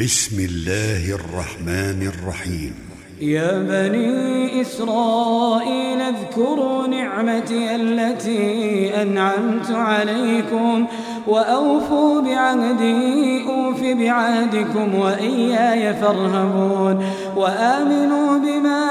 بسم الله الرحمن الرحيم. يا بني إسرائيل اذكروا نعمتي التي أنعمت عليكم وأوفوا بعهدي أوف بعهدكم وإياي فارهبون وآمنوا بما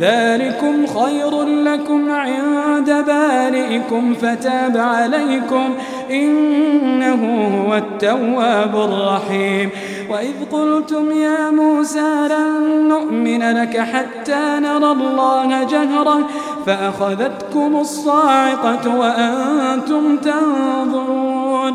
ذلكم خير لكم عند بارئكم فتاب عليكم إنه هو التواب الرحيم. وإذ قلتم يا موسى لن نؤمن لك حتى نرى الله جهرا فأخذتكم الصاعقة وأنتم تنظرون.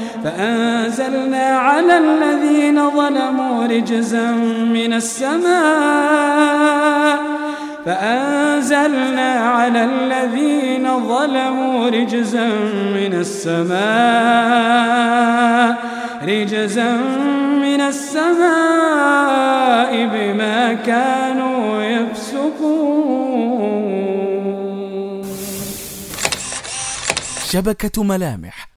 فأنزلنا على الذين ظلموا رجزا من السماء. فأنزلنا على الذين ظلموا رجزا من السماء. رجزا من السماء بما كانوا يفسقون. شبكة ملامح.